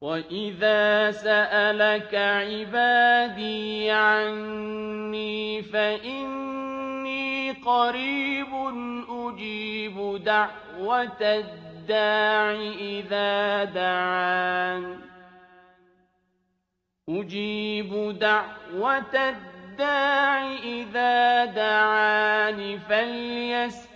وَإِذَا سَأَلَكَ عِبَادِي عَنِّي فَإِنِّي قَرِيبٌ أُجِيبُ دَعْوَةَ الدَّاعِ إِذَا دَعَانِ. أُجِيبُ دَعْوَةَ الدَّاعِ إِذَا دَعَانِ فَلْيَسْتَجِيبُوا